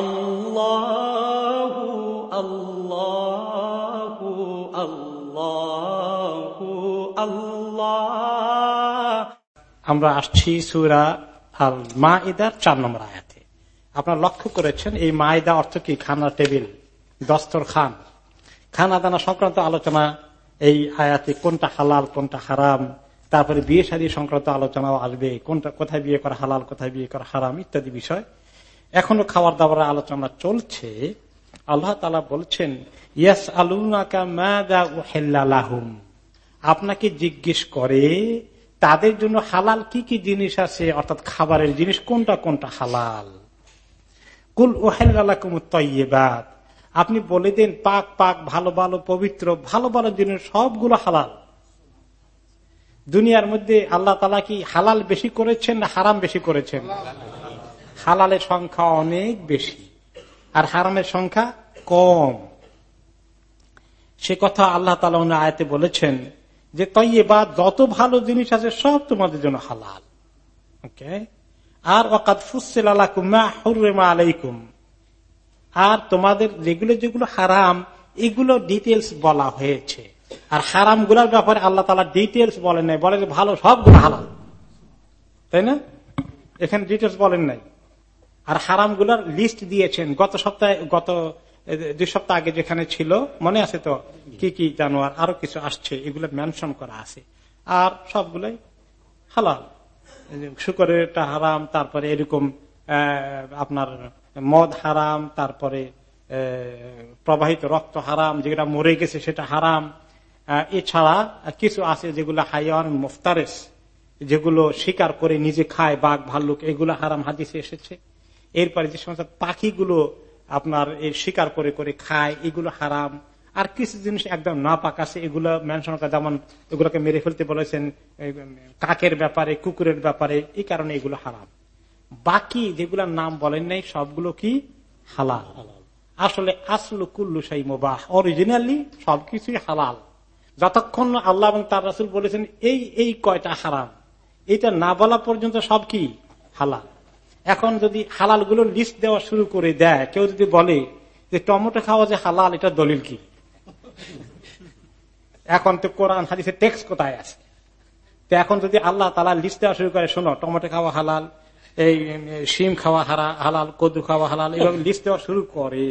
আল্লাহ আমরা আসছি সুরা আল মাঈদার চার নম্বর আয়াতে। আপনারা লক্ষ্য করেছেন, এই মাইদা অর্থ কি? খানা টেবিল দস্তর খান খানা দানা সংক্রান্ত আলোচনা, এই আয়াতে কোনটা হালাল, কোনটা হারাম, তারপরে বিয়ে সাদী সংক্রান্ত আলোচনাও আসবে, কোনটা, কোথায় বিয়ে করা হালাল, কোথায় বিয়ে করা হারাম ইত্যাদি বিষয়। এখনও খাবার দাবার আলোচনা চলছে, আল্লাহ তালা বলছেন ইয়াস আলুনাকাহুম আপনাকে জিজ্ঞেস করে, তাদের জন্য হালাল কি কি জিনিস আছে? অর্থাৎ খাবারের জিনিস কোনটা কোনটা হালাল? কুল ওহেল্লাকুমুত্তয়েবাদ আপনি বলে দেন, পাক পাক, ভালো ভালো, পবিত্র, ভালো ভালো জিনিস, সবগুলো হালাল। দুনিয়ার মধ্যে আল্লাহ তালা কি হালাল বেশি করেছেন না হারাম বেশি করেছেন? হালালের সংখ্যা অনেক বেশি, আর হারামের সংখ্যা কম। সে কথা আল্লাহ তালা উনি আয়তে বলেছেন যে তাই এবার যত ভালো জিনিস আছে সব তোমাদের জন্য হালাল। ওকে আর অকাত ফুসেল আলাইকুম। আর তোমাদের যেগুলো যেগুলো হারাম, এগুলো ডিটেলস বলা হয়েছে। আর হারামগুলার ব্যাপারে আল্লাহ তালা ডিটেলস বলেন নাই। বলে ভালো সবগুলো হালাল। তাই না? এখানে ডিটেলস বলেন নাই। আর হারামগুলার লিস্ট দিয়েছেন। গত সপ্তাহে, গত দুই সপ্তাহ আগে যেখানে ছিল, মনে আছে তো? কি কি জানোয়ার? আরও কিছু আসছে, এগুলো মেনশন করা আছে। আর সবগুলোই হালাল। শুকরেরটা হারাম, তারপরে এরকম আপনার মদ হারাম, তারপরে প্রবাহিত রক্ত হারাম যেটা মরে গেছে সেটা হারাম। এছাড়া কিছু আছে যেগুলো হাইওয়ান মুফতারেস, যেগুলো শিকার করে নিজে খায় বাঘ, ভাল্লুক, এগুলো হারাম হাদিসে এসেছে। এরপরে যে সমস্ত পাখিগুলো আপনার শিকার করে করে খায়, এগুলো হারাম। আর কিছু জিনিস একদম না পাক আছে, এগুলো মেনশন যেমন এগুলোকে মেরে ফেলতে বলেছেন কাকের ব্যাপারে, কুকুরের ব্যাপারে, এই কারণে এগুলো হারাম। বাকি যেগুলোর নাম বলেন নাই, সবগুলো কি? হালাল। আসলে আসল কুল্লু সাই মোবাহ অরিজিনালি সবকিছুই হালাল। যতক্ষণ আল্লাহ এবং তার রাসুল বলেছেন, এই এই কয়টা হারাম। এটা না বলা পর্যন্ত সব কি? হালাল। এখন যদি হালালগুলো লিস্ট দেওয়া শুরু করে দেয়, কেউ যদি বলে যে টমেটো খাওয়া যে হালাল, এটা দলিল কি? এখন তো কোরআন, হাদিসের টেক্স কোথায় আছে? তো এখন যদি আল্লাহ তালা লিস্ট দেওয়া শুরু করে, শোনো, টমেটো খাওয়া হালাল, এই শিম খাওয়া হারা, হালাল, কদু খাওয়া হালাল এইভাবে লিস্ট দেওয়া শুরু করে।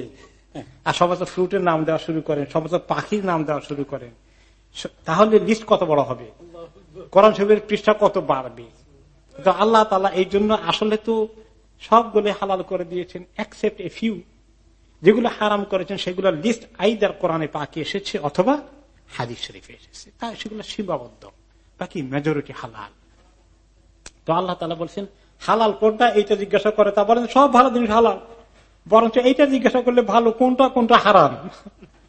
আর সমস্ত ফ্রুটের নাম দেওয়া শুরু করেন, সমস্ত পাখির নাম দেওয়া শুরু করেন। তাহলে লিস্ট কত বড় হবে? কোরআন শরীফের পৃষ্ঠা কত বাড়বে? আল্লাহ তালা এই জন্য আসলে তো সবগুলো হালাল করে দিয়েছেন অ্যাকসেপ্ট এ ফিউ যেগুলো হারাম করেছেন, সেগুলো লিস্ট আইদার কোরআনে পাকি এসেছে অথবা হাদিস শরীফে এসেছে। তাই সেগুলো সীমাবদ্ধ, বাকি মেজরিটি হালাল। তো আল্লাহ তালা বলছেন, হালাল কোনটা? এইটা জিজ্ঞাসা করে, তা বলেন, সব ভালো জিনিস হালাল। বরঞ্চ এইটা জিজ্ঞাসা করলে ভালো, কোনটা কোনটা হারাম?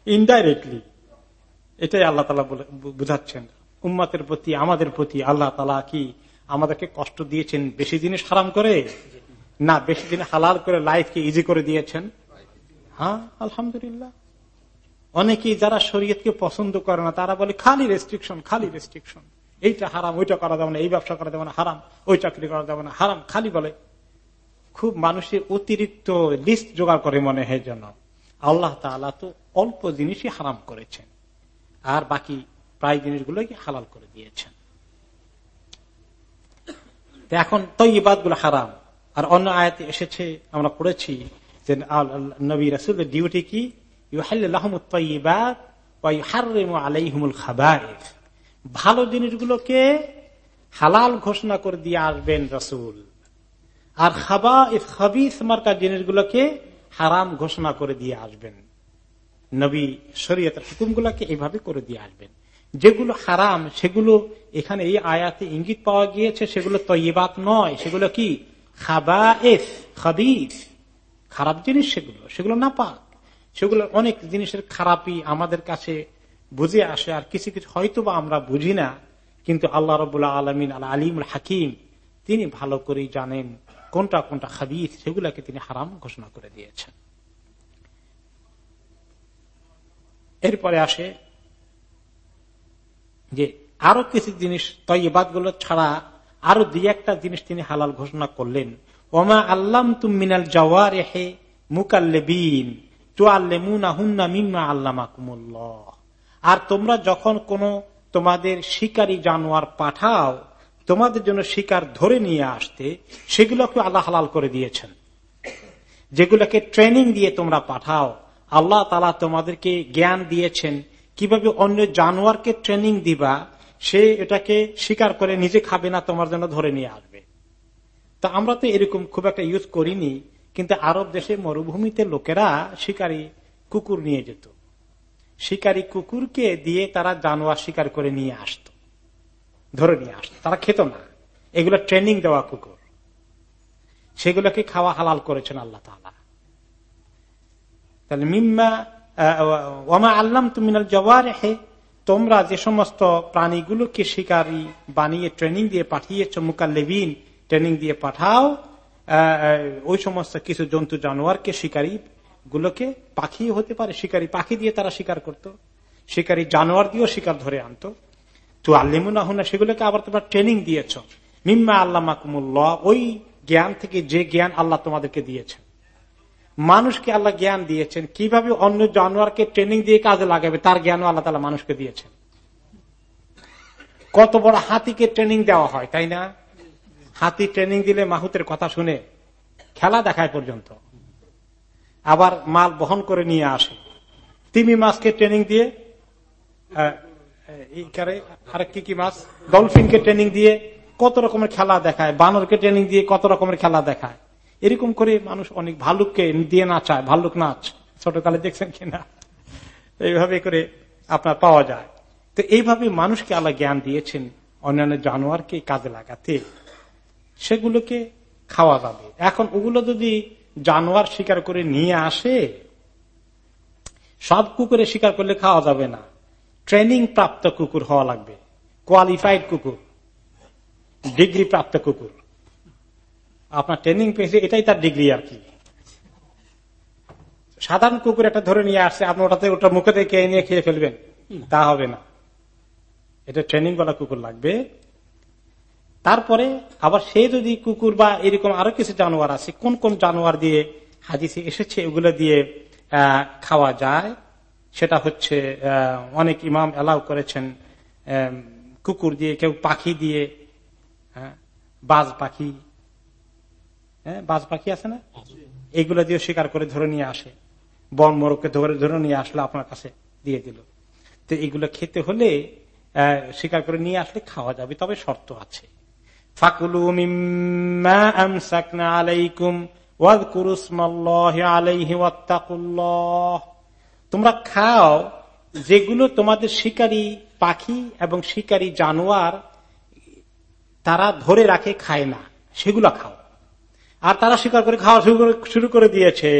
ইনডাইরেক্টলি এটাই আল্লাহ তালা বুঝাচ্ছেন। উম্মাতের প্রতি, আমাদের প্রতি আল্লাহ তালা কি আমাদেরকে কষ্ট দিয়েছেন, বেশি জিনিস হারাম করে? না, বেশি দিন হালাল করে লাইফকে ইজি করে দিয়েছেন। হ্যাঁ আলহামদুলিল্লাহ। অনেকেই যারা শরীয়তকে পছন্দ করে না, তারা বলে, খালি রেস্ট্রিকশন খালি রেস্ট্রিকশন এইটা হারাম, ওইটা করা যাবে না, এই ব্যবসা করা যাবে না, হারাম। ওই চাকরি করা যাবে না, হারাম, খালি বলে। খুব মানুষের অতিরিক্ত লিস্ট জোগাড় করে মনে হয় যেন আল্লাহ তালা তো অল্প জিনিসই হারাম করেছেন। আর বাকি প্রায় জিনিসগুলোকে হালাল করে দিয়েছেন। এখন তৈবাদগুলো হারাম। আর অন্য আয়াতে এসেছে, আমরা পড়েছি যে নবী রাসুলের ডিউটি কি? ভালো জিনিসগুলোকে হালাল ঘোষণা করে দিয়ে আসবেন রসুল। আর খাবা খাবিস মার্কার জিনিসগুলোকে হারাম ঘোষণা করে দিয়ে আসবেন। নবী শরীয়তের হুকুমগুলোকে এইভাবে করে দিয়ে আসবেন। যেগুলো হারাম, সেগুলো এখানে এই আয়াতে ইঙ্গিত পাওয়া গিয়েছে, সেগুলো তৈবাত নয়। সেগুলো কি? খারাপ জিনিস সেগুলো সেগুলো না পাক সেগুলো অনেক জিনিসের খারাপই আমাদের কাছে বুঝে আসে, আর কিছু কিছু হয়তো বা আমরা বুঝি না, কিন্তু আল্লাহ রবুল্লাহ আলমিন, আল আলিমুল হাকিম, তিনি ভালো করেই জানেন কোনটা কোনটা খাবিস সেগুলাকে তিনি হারাম ঘোষণা করে দিয়েছেন। এরপরে আসে যে আরও কিছু জিনিস তৈবাদগুলো ছাড়া আরও দুই একটা জিনিস তিনি হালাল ঘোষণা করলেন। ওমা আল্লাম তুমিনাল জওয়া রেহে মুকাল্লেবিন তুয়াল্লেমুনা হুন্না মিম্মা আল্লামাকুমুল্লাহ। আর তোমরা যখন কোন তোমাদের শিকারী জানোয়ার পাঠাও, তোমাদের জন্য শিকার ধরে নিয়ে আসতে, সেগুলোকে আল্লাহ হালাল করে দিয়েছেন। যেগুলোকে ট্রেনিং দিয়ে তোমরা পাঠাও, আল্লাহ তালা তোমাদেরকে জ্ঞান দিয়েছেন কীভাবে অন্য জানোয়ারকে ট্রেনিং দিবা সে এটাকে স্বীকার করে, নিজে খাবে না, তোমার জন্য ধরে নিয়ে আসবে। তা আমরা তো এরকম খুব একটা ইউজ করিনি, কিন্তু আরব দেশে মরুভূমিতে লোকেরা শিকারী কুকুর নিয়ে যেত। শিকারী কুকুরকে দিয়ে তারা জানোয়ার শিকার করে নিয়ে আসত, ধরে নিয়ে আসত। তারা খেত না। এগুলো ট্রেনিং দেওয়া কুকুর। সেগুলোকে খাওয়া হালাল করেছেন আল্লাহ তাহলে মিম্মা ওমা আল্লাম তুমিনাল জওয়ার হে তোমরা যে সমস্ত প্রাণীগুলোকে শিকারী বানিয়ে ট্রেনিং দিয়ে পাঠিয়েছ, মুকাল্লেবিন ট্রেনিং দিয়ে পাঠাও ওই সমস্ত কিছু জন্তু জানোয়ারকে শিকারী গুলোকে পাখি হতে পারে, শিকারী পাখি দিয়ে তারা শিকার করত, শিকারী জানোয়ার দিয়েও শিকার ধরে আনত। তো আল্লিমুনা হুনা, সেগুলোকে আবার তোমরা ট্রেনিং দিয়েছ। মিম্মা আল্লাহ মাকুমুল্লাহ ওই জ্ঞান থেকে যে জ্ঞান আল্লাহ তোমাদেরকে দিয়েছেন। মানুষকে আল্লাহ জ্ঞান দিয়েছেন। কীভাবে অন্য জানোয়ারকে ট্রেনিং দিয়ে কাজে লাগাবে, তার জ্ঞানও আল্লাহ তালা মানুষকে দিয়েছেন। কত বড় হাতিকে ট্রেনিং দেওয়া হয়, তাই না? হাতি ট্রেনিং দিলে মাহুতের কথা শুনে খেলা দেখায় পর্যন্ত। আবার মাল বহন করে নিয়ে আসে। তিমি মাছকে ট্রেনিং দিয়ে আরেক কি কি মাছ? ডলফিনকে ট্রেনিং দিয়ে কত রকমের খেলা দেখায়, বানরকে ট্রেনিং দিয়ে কত রকমের খেলা দেখায়। এরকম করে মানুষ অনেক ভাল্লুককে দিয়ে নাচায় ভাল্লুক নাচ ছোটকালে দেখছেন কিনা? এইভাবে করে আপনার পাওয়া যায়। তো এইভাবে মানুষকে আল্লাহ জ্ঞান দিয়েছেন অন্যান্য জানোয়ারকে কাজে লাগাতে। সেগুলোকে খাওয়া যাবে। এখন ওগুলো যদি জানোয়ার শিকার করে নিয়ে আসে, সব কুকুরে শিকার করলে খাওয়া যাবে না। ট্রেনিং প্রাপ্ত কুকুর হওয়া লাগবে। কোয়ালিফাইড কুকুর। ডিগ্রি প্রাপ্ত কুকুর। আপনার ট্রেনিং পেয়েছে এটাই তার ডিগ্রি আর কি। সাধারণ কুকুর একটা ধরে নিয়ে আসছে আপনি ওটাতে ওটা মুখে থেকে নিয়ে খেয়ে ফেলবেন। তা হবে না। এটা ট্রেনিং বলা কুকুর লাগবে। তারপরে আবার সে যদি কুকুর বা এরকম আরও কিছু জানোয়ার আছে কোন কোন জানোয়ার দিয়ে হাদিসে এসেছে এগুলো দিয়ে খাওয়া যায় সেটা হচ্ছে অনেক ইমাম এলাও করেছেন কুকুর দিয়ে কেউ পাখি দিয়ে বাজ পাখি হ্যাঁ বাজ পাখি আছে না? এগুলো দিয়ে শিকার করে ধরে নিয়ে আসে। বন মরককে ধরে ধরে নিয়ে আসলে আপনার কাছে, দিয়ে দিল। তো এগুলো খেতে হলে শিকার করে নিয়ে আসলে খাওয়া যাবে, তবে শর্ত আছে। তোমরা খাও যেগুলো তোমাদের শিকারী পাখি এবং শিকারী জানোয়ার তারা ধরে রাখে, খায় না, সেগুলো খাও। আর তারা শিকার করে খাওয়া শুরু করে দিয়েছে।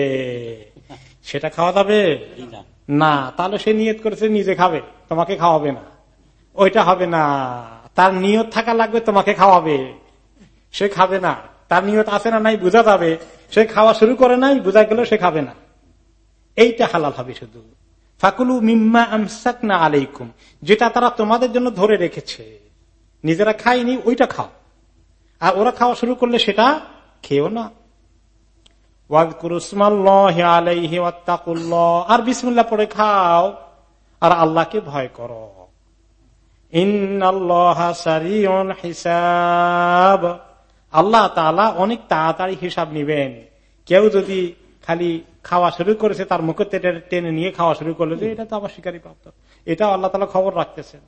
সেটা খাওয়া যাবে? না। তাহলে সে নিয়ত করেছে নিজে খাবে তোমাকে খাওয়াবে না। ওইটা হবে না। তার নিয়ত থাকা লাগবে তোমাকে খাওয়াবে। সে খাবে না। তার নিয়ত আছে না নাই বোঝা যাবে। সে খাওয়া শুরু করে নাই বোঝা গেল সে খাবে না। এইটা হালাল হবে শুধু। ফাকুলু মিম্মা আমসাক না আলাইকুম। যেটা তারা তোমাদের জন্য ধরে রেখেছে। নিজেরা খায়নি ওইটা খাও। আর ওরা খাওয়া শুরু করলে সেটা খেও না। আর বিসমুল্লাহ পড়ে খাও। আর আল্লাহকে ভয় করো। হিসাব। আল্লাহ তালা অনেক তাড়াতাড়ি হিসাব নিবেন। কেউ যদি খালি খাওয়া শুরু করেছে, তার মুখে টেনে নিয়ে খাওয়া শুরু করলে যে, এটা তো আমার শিকারী প্রাপ্ত। এটা আল্লাহ তালা খবর রাখতেছেন।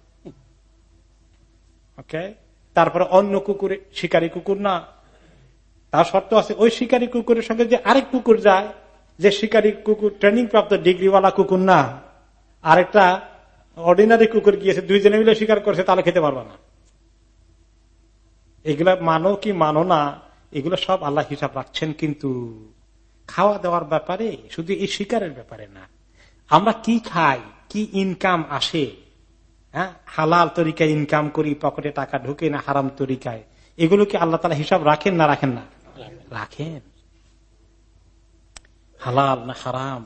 ওকে? তারপরে অন্য কুকুরে শিকারী কুকুর না। তার শর্ত আছে ওই শিকারী কুকুরের সঙ্গে যে আরেক কুকুর যায়, যে শিকারী কুকুর ট্রেনিং প্রাপ্ত ডিগ্রিওয়ালা কুকুর না, আরেকটা অর্ডিনারি কুকুর গিয়েছে, দুইজনে মিলে শিকার করেছে, তাহলে খেতে পারব না। এগুলা মানো কি মানো না, এগুলো সব আল্লাহ হিসাব রাখছেন কিন্তু খাওয়া দাওয়ার ব্যাপারে, শুধু এই শিকারের ব্যাপারে না। আমরা কি খাই, কি ইনকাম আসে হ্যাঁ? হালাল তরিকায় ইনকাম করি, পকেটে টাকা ঢুকে না হারাম তরিকায়, এগুলো কি আল্লাহ তালা হিসাব রাখেন না রাখেন না? রাখেন। হালাল না হারাম?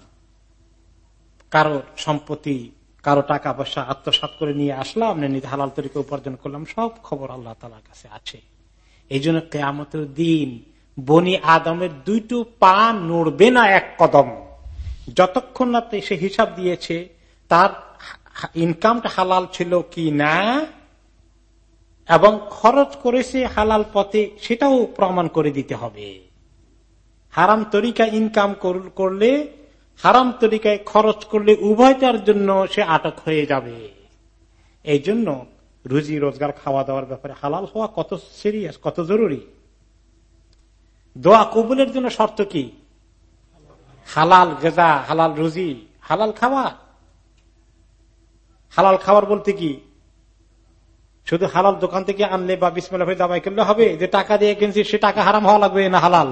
কারও সম্পত্তি, কারও টাকা পয়সা আত্মসাত করে নিয়ে আসলাম নিজে হালাল তরিকে উপার্জন করলাম, সব খবর আল্লাহ তালার কাছে আছে। এই জন্য কেয়ামতের দিন বনি আদমের দুইটু পা নড়বে না এক কদম। যতক্ষণ না সে হিসাব দিয়েছে, তার ইনকামটা হালাল ছিল কি না এবং খরচ করেছে হালাল পথে সেটাও প্রমাণ করে দিতে হবে। হারাম তরিকা ইনকাম করলে, হারাম তরিকায় খরচ করলে উভয়টার জন্য সে আটক হয়ে যাবে। এই জন্য রুজি, রোজগার খাওয়া দাওয়ার ব্যাপারে হালাল হওয়া কত সিরিয়াস কত জরুরি? দোয়া কবুলের জন্য শর্ত কি? হালাল গেজা, হালাল রুজি, হালাল খাওয়া হালাল খাবার বলতে কি? শুধু হালাল দোকান থেকে আনলে বা বিসমেলা হয়ে দাবাই করলে হবে, যে টাকা দিয়ে কিনছি সে টাকা হারাম হওয়া লাগবে না হালাল?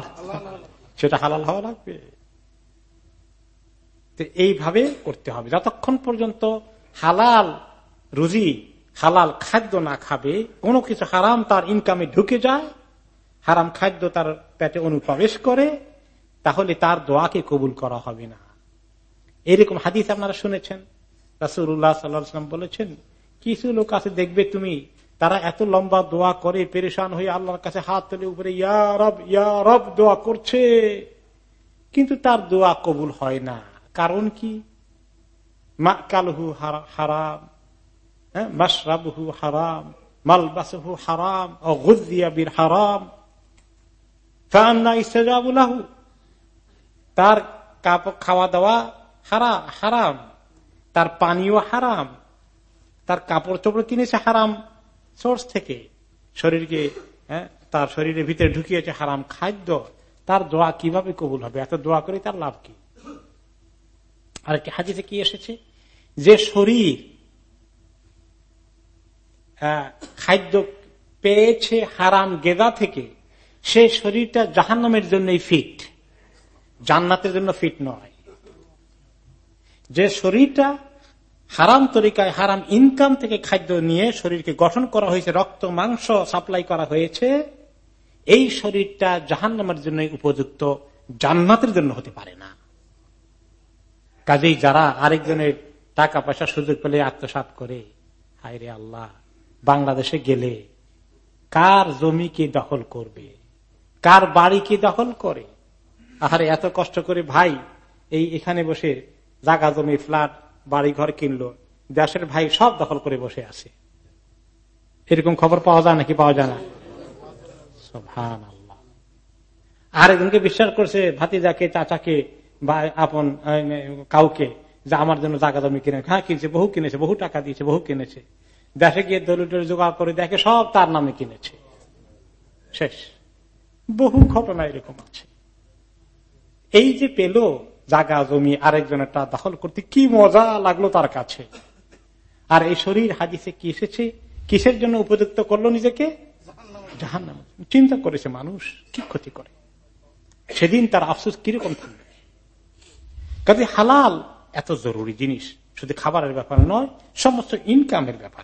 সেটা হালাল হওয়া লাগবে। এইভাবে করতে হবে। যতক্ষণ পর্যন্ত হালাল রুজি, হালাল খাদ্য না খাবে, কোনো কিছু হারাম তার ইনকামে ঢুকে যায়, হারাম খাদ্য তার পেটে অনুপ্রবেশ করে, তাহলে তার দোয়াকে কবুল করা হবে না। এরকম হাদিস আপনারা শুনেছেন? রাসুল্লাহ সাল্লাম বলেছেন কিছু লোক আছে দেখবে তুমি তারা এত লম্বা দোয়া করে পেরেশান হয়ে আল্লাহর কাছে হাত তুলে উপরে ইয়ারব ইয়ারব দোয়া করছে। কিন্তু তার দোয়া কবুল হয় না। কারণ কি? মা কালহু হারাম। হ্যাঁ, মাসরাবহু হারাম। মালবাসহু হারাম। অগুদিয়াবির হারাম। তার খাওয়া দাওয়া হারা হারাম। তার পানীয় হারাম। তার কাপড় চোপড় কিনেছে হারাম সোর্স থেকে। শরীরকে হ্যাঁ, তার শরীরের ভিতরে ঢুকিয়েছে হারাম খাদ্য। তার দোয়া কীভাবে কবুল হবে? এত দোয়া করে তার লাভ কি? আরেকটি হাজিতে কি এসেছে? যে শরীর খাদ্য পেয়েছে হারাম গেদা থেকে সে শরীরটা জাহান্নামের জন্যই ফিট জান্নাতের জন্য ফিট নয়। যে শরীরটা হারাম তরিকায়, হারাম ইনকাম থেকে খাদ্য নিয়ে শরীরকে গঠন করা হয়েছে, রক্ত, মাংস সাপ্লাই করা হয়েছে, এই শরীরটা জাহান্নামের জন্য উপযুক্ত, জান্নাতের জন্য হতে পারে না। কাজেই যারা আরেকজনের টাকা পয়সা সুযোগ পেলে আত্মসাত করে হায় রে আল্লাহ, বাংলাদেশে গেলে কার জমি কে দখল করবে? কার বাড়ি কে দখল করে? আহারে, এত কষ্ট করে ভাই, এই এখানে বসে জাগা জমি, ফ্ল্যাট বাড়ি ঘর কিনলো। দেশের ভাই সব দখল করে বসে আছে। এরকম খবর পাওয়া যায় নাকি পাওয়া যায় না? আর একজনকে বিশ্বাস করছে, ভাতিজাকে, চাচাকে বা আপন কাউকে, যে আমার জন্য জাগা জমি কিনে হ্যাঁ কিনছে, বহু কিনেছে, বহু টাকা দিয়েছে, বহু কিনেছে। দেশে গিয়ে দলিটের জোগাড় করে দেখে সব তার নামে কিনেছে। শেষ। বহু ঘটনা এরকম আছে। এই যে পেল জাগা জমি আরেকজনের তা দখল করতে কি মজা লাগল তার কাছে। আর এই শরীর হাদিসে কি এসেছে? কিসের জন্য উপযুক্ত করল নিজেকে? জাহান চিন্তা করেছে মানুষ, কি ক্ষতি করে? সেদিন তার আফসোস কীরকম থাকবে? কাজে হালাল এত জরুরি জিনিস, শুধু খাবারের ব্যাপার নয়, সমস্ত ইনকামের ব্যাপার।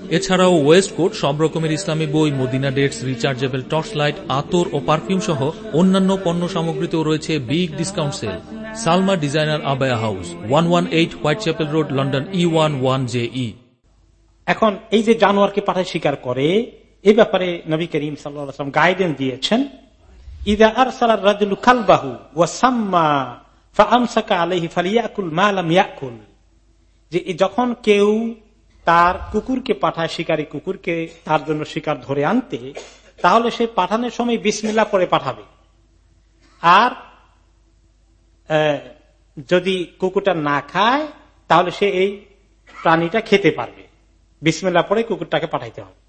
এছাড়াও ওয়েস্ট কোট সব রকমের ইসলামী বই, Medina dates, rechargeable torch light আতর ও পারফিউম সহ অন্যান্য পণ্য সামগ্রীতেও রয়েছে big discount sale. Salma designer abaya house, one one eight Whitechapel road, London E one one J E এখন এই যে জানোয়ারকে পাঠায় স্বীকার করে, এ ব্যাপারে নবী করিম সাল্লাম গাইডেন্স দিয়েছেন, ইদা আর আলহি যে যখন কেউ তার কুকুরকে পাঠায়, শিকারী কুকুরকে তার জন্য শিকার ধরে আনতে, তাহলে সে পাঠানোর সময় বিসমিল্লা করে পাঠাবে। আর যদি কুকুরটা না খায়, তাহলে সে এই প্রাণীটা খেতে পারবে। বিসমিল্লা পরে কুকুরটাকে পাঠাইতে হবে।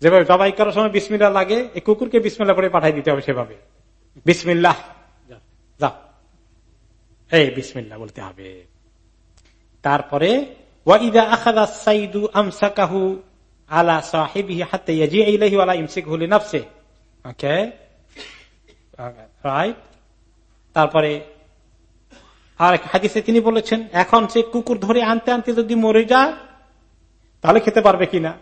যেভাবে জবাই করার সময় বিসমিল্লা লাগে, এই কুকুরকে বিসমিল্লা করে পাঠাই দিতে হবে সেভাবে। বিসমিল্লাহ। যা এই বিসমিল্লা বলতে হবে। তারপরে তারপরে আর হাদিসে তিনি বলেছেন, এখন সে কুকুর ধরে আনতে আনতে যদি মরে যায়, তাহলে খেতে পারবে কিনা?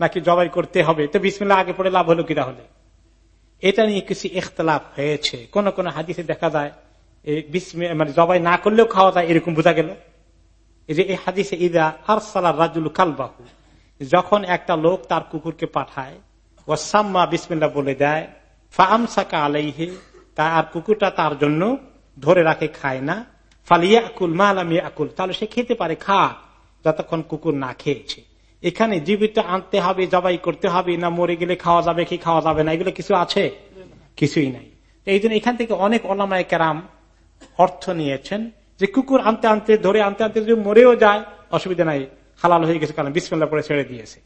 নাকি জবাই করতে হবে? তো বিসমিল্লা আগে পড়ে লাভ হলো কি তাহলে? এটা নিয়ে কিছু ইখতলাফ হয়েছে। কোন কোন হাদিসে দেখা যায় মানে জবাই না করলেও খাওয়া যায়, এরকম বোঝা গেল। এই যে এই হাদিসে, ইদা আর সালার রাজুল কালবাহু যখন একটা লোক তার কুকুরকে পাঠায় ও সাম্মা বিসমিল্লা বলে দেয় ফামসাকা আলাইহে তা আর কুকুরটা তার জন্য ধরে রাখে, খায় না ফালিয়া আকুল আকুল তাহলে সে খেতে পারে খা যতক্ষণ কুকুর না খেয়েছে। এখানে জীবিত আনতে হবে, জবাই করতে হবে, না মরে গেলে খাওয়া যাবে কি খাওয়া যাবে না, এগুলো কিছু আছে? কিছুই নাই। এই জন্য এখান থেকে অনেক অনামায় কেরাম অর্থ নিয়েছেন। যে কুকুর আনতে আনতে, ধরে আনতে আনতে যদি মরেও যায়, অসুবিধা নাই, হালাল হয়ে গেছে কারণ বিসমিল্লা পরে ছেড়ে দিয়েছে।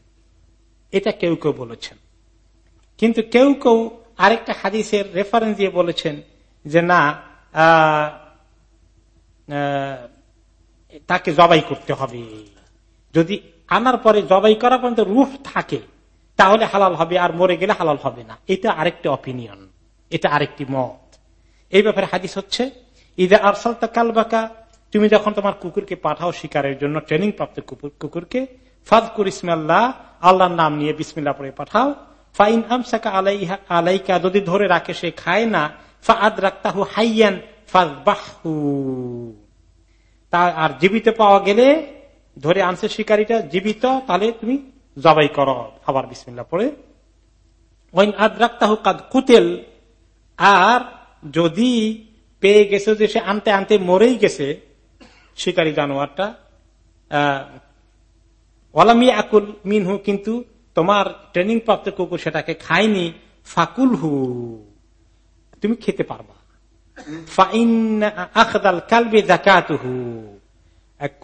এটা কেউ কেউ বলেছেন। কিন্তু কেউ কেউ আরেকটা হাদিসের রেফারেন্স দিয়ে বলেছেন যে না তাকে জবাই করতে হবে। যদি আনার পরে জবাই করা পর্যন্ত রুফ থাকে, তাহলে হালাল হবে, আর মরে গেলে হালাল হবে না। এটা আরেকটি অপিনিয়ন এটা আরেকটি মত। এই ব্যাপারে হাদিস হচ্ছে ঈদে আরসালতা কালবাকা, তুমি যখন তোমার কুকুরকে পাঠাও শিকারের জন্য ট্রেনিং প্রাপ্ত কুকুরকে ফাজকুর ইসমাল্লাহ আল্লাহর নাম নিয়ে বিসমিল্লা পরে পাঠাও। ফাইন আমসাকা আলাইহা আলাইকা, যদি ধরে রাখে সে খায় না ফাদ রাখতাহু হাইয়ান ফাজবাহু তা আর জীবিত পাওয়া গেলে ধরে আনছে শিকারীটা, জীবিত, তাহলে তুমি জবাই করো, আবার বিসমিল্লা পরে ওইন আদ্রাক্তাহু কাদ কুতেল, আর যদি পেয়ে গেছে যে সে আনতে আনতে মরেই গেছে শিকারী জানোয়ারটা ওলামি আকুল মিনহু কিন্তু তোমার ট্রেনিং প্রাপ্ত কুকুর সেটাকে খায়নি ফাকুল হু তুমি খেতে পারবা। আখদাল কালবে জাকাতুহু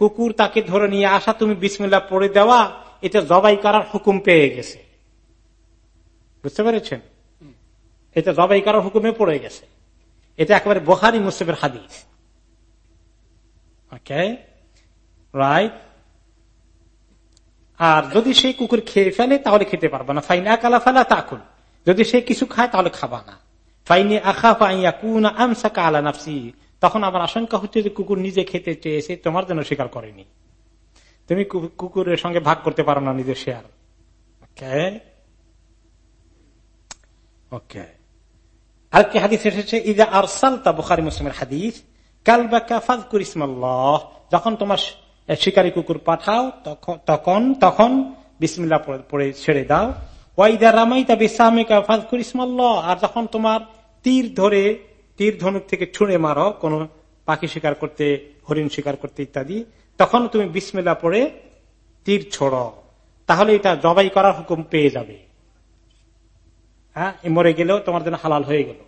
কুকুর তাকে ধরে নিয়ে আসা তুমি বিসমিল্লা পড়ে দেওয়া এটা জবাই করার হুকুম পেয়ে গেছে। বুঝতে পেরেছেন? এটা জবাই করার হুকুমে পড়ে গেছে। এটা একেবারে বোহারি মুসলিমের হাদিস। ওকে রাইট আর যদি সেই কুকুর খেয়ে ফেলে, তাহলে খেতে পারবে না। ফাইন আকালা ফেলা তাকুল। যদি সে কিছু খায়, তাহলে খাবা না। ফাইনি আখা ফাইয়া কুনা আমসা কালা নাফসি। তখন আমার আশঙ্কা হচ্ছে যে কুকুর নিজে খেতে চেয়েছে, তোমার জন্য স্বীকার করেনি। তুমি কুকুরের সঙ্গে ভাগ করতে পারো না নিজের শেয়ার ওকে ওকে আরেকটি হাদিস এসেছে, ইদা আরসালতা বুখারি মুসলিমের হাদিস, কালবাকা ফাজকুর ইসমাল্লাহ। যখন তোমার শিকারী কুকুর পাঠাও, তখন তখন বিসমিল্লা পড়ে ছেড়ে দাও। ওয়াইদা রামাইতা বিসামিকা ফাজকুর ইসমাল্লাহ। আর যখন তোমার তীর ধরে তীর ধনুক থেকে ছুঁড়ে মারো, কোন পাখি শিকার করতে, হরিণ শিকার করতে ইত্যাদি, তখন তুমি বিসমিল্লা পড়ে তীর ছোড়ো। তাহলে এটা জবাই করার হুকুম পেয়ে যাবে। হ্যাঁ মরে গেলেও তোমার জন্য হালাল হয়ে গেল।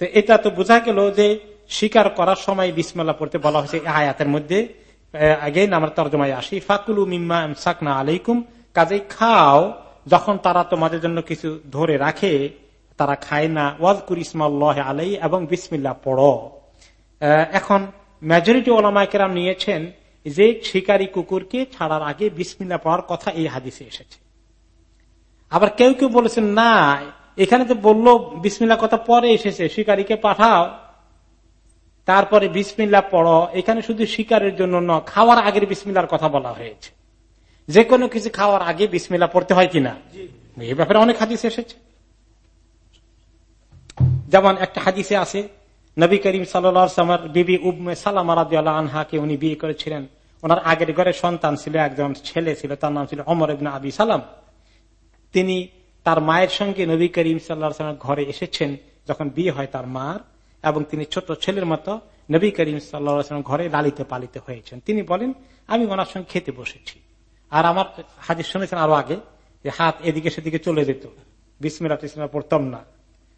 তো এটা তো বোঝা গেল যে শিকার করার সময় বিসমেলা পড়তে বলা হয়েছে আয়াতের মধ্যে। আগে আমার তর্জমায় আসি, ফাকুলু মিম্মা সাকনা আলাইকুম কাজে খাও যখন তারা তোমাদের জন্য কিছু ধরে রাখে, তারা খায় না। ওয়াজকুর ইসমাল্লাহ আলাই এবং বিসমিল্লা পড়ো। এখন মেজরিটি ওলামাইকেরাম নিয়েছেন যে শিকারী কুকুরকে ছাড়ার আগে বিসমিল্লা পড়ার কথা এই হাদিসে এসেছে। আবার কেউ কেউ বলেছেন না এখানে তো বলল বিসমিল্লা কথা পরে এসেছে শিকারীকে পাঠাও। তারপরে বিসমিল্লা পড়ো। এখানে শুধু শিকারের জন্য ন খাওয়ার আগের বিসমিল্লার কথা বলা হয়েছে। যে কোনো কিছু খাওয়ার আগে বিসমিল্লা পড়তে হয় কিনা? এই ব্যাপারে অনেক হাদিস এসেছে। যেমন একটা হাদিসে আছে নবী করিম সাল্লামার বিবি উবমে সালাম আনহাকে উনি বিয়ে করেছিলেন। ওনার আগের ঘরে সন্তান ছিল একজন ছেলে ছিল তার নাম ছিল অমর ইবনা আবি সালাম। তিনি তার মায়ের সঙ্গে নবী করিম সাল্লা ঘরে এসেছেন যখন বিয়ে হয় তার মার এবং তিনি ছোট ছেলের মতো নবী করিম সাল্লা ঘরে লালিত পালিত হয়েছেন। তিনি বলেন, আমি ওনার সঙ্গে খেতে বসেছি। আর আমার হাজির শুনেছেন আরও আগে যে হাত এদিকে সেদিকে চলে যেত। বিসমিল্লা পড়তাম না।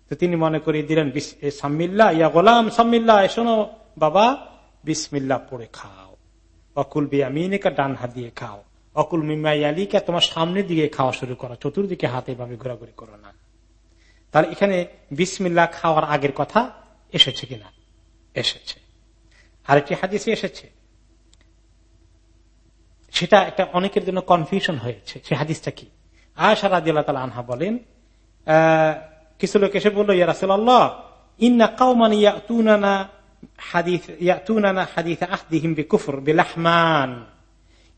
তো তিনি মনে করে দিলেন সাম্মিল্লা ইয়া গোলাম সাম্মিল্লা শোনো বাবা বিসমিল্লা পড়ে খাও। অকুল বিয়ামিনিকা, ডান হাত দিয়ে খাও। অকুল মিমাই আলীকে তোমার সামনের দিকে খাওয়া শুরু করো, চতুর্দিকে হাতে ভাবে ঘোরাঘুরি করো না। তাহলে এখানে বিসমিল্লা খাওয়ার আগের কথা এসেছে কিনা? এসেছে। আরেকটি হাদিসে এসেছে। সেটা একটা অনেকের জন্য কনফিউশন হয়েছে। সে হাদিসটা কি? আয়সা আল্লাহ আনহা বলেন কিছু লোক এসে বলল, ইয়া রাসুল্লাহ ইন্না কাউমান হাদিস, ইয়াতুনানা হাদিস আহদিহিম বিকুফর, বিলাহমান।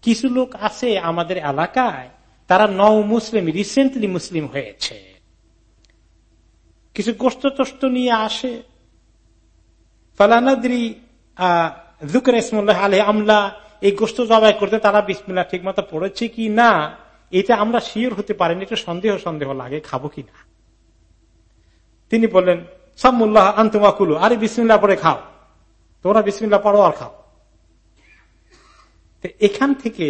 কিছু লোক আছে আমাদের এলাকায়, তারা নও মুসলিম রিসেন্টলি মুসলিম হয়েছে। কিছু গোস্ত তোস্ত নিয়ে আসে। ফালানাদ্রি জুকের ইসমুল্লাহ আলহ আমলা এই গোস্ত জবাই করতে তারা বিসমিল্লা ঠিক মতো পড়েছে কি না, এটা আমরা শিওর হতে পারিনি, একটু সন্দেহ সন্দেহ লাগে, খাব কি না। তিনি বললেন, সাম্মুল্লাহ আন্তুমাকুলু আরে বিসমিল্লা পরে খাও। তোমরা বিসমিল্লা পড়ো আর খাও। এখান থেকে